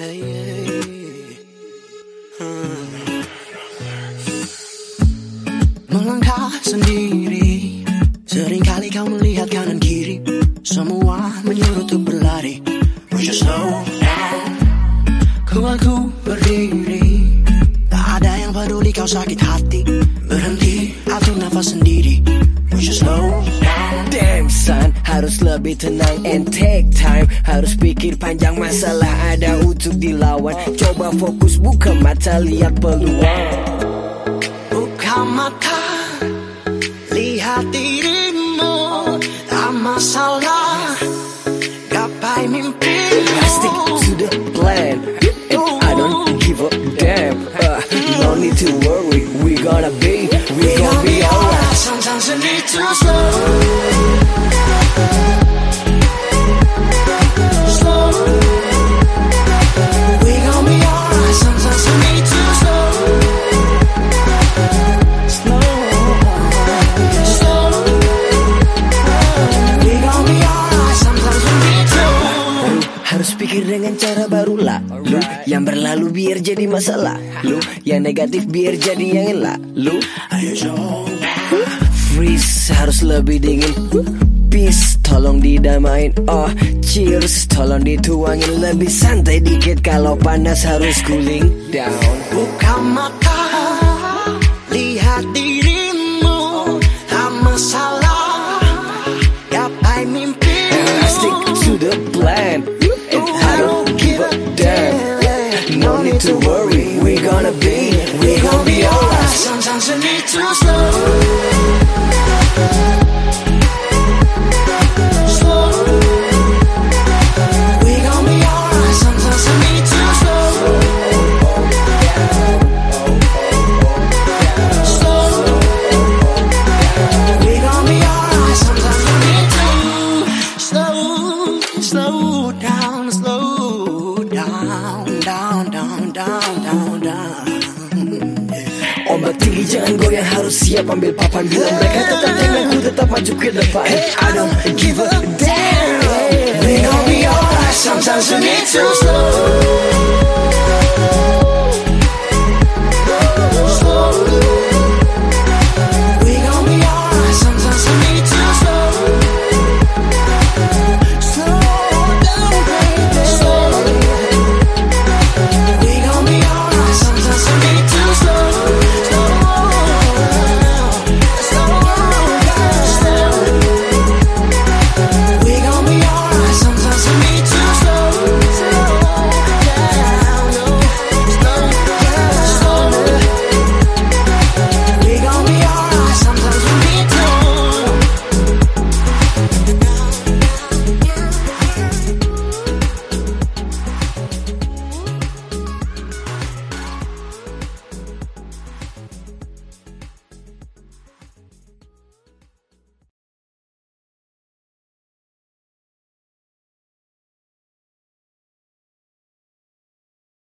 Hey, hey. Hmm. Melangkah sendiri. Seringkali kau melihat kanan kiri. Semua menyuruh untuk berlari. Push you slow down. Ku berdiri. Tak ada yang peduli kau sakit hati. Berhenti atur nafas sendiri. Push you slow down harus lebih tenang and take time. Harus pikir panjang masalah ada untuk dilawan. Coba fokus buka mata lihat peluang. Buka mata Lihat dirimu Tak masalah. Gapai mimpimu Stick to the plan. And I don't give a damn. Uh, No need to worry, we gonna be We gonna be alright. Sometimes you need to Slow yang berlalu biar jadi masalah. Lu yang negatif biar jadi yang elak Lu Ayo coba freeze harus lebih dingin. Peace tolong didamain. Oh cheers tolong dituangin. Lebih santai dikit kalau panas harus cooling down. Buka mata Lihat dirimu Tak masalah. Gapai mimpi I stick to the plan need to worry, we gonna be We gonna be alright. Sometimes you need to slow. Slow. We Iya. Ombak tinggi jangan goyang harus siap ambil papan. Bila mereka tetap dengan ku tetap maju ke depan. Hey I don't give a damn. We gon' be alright sometimes we need to slow.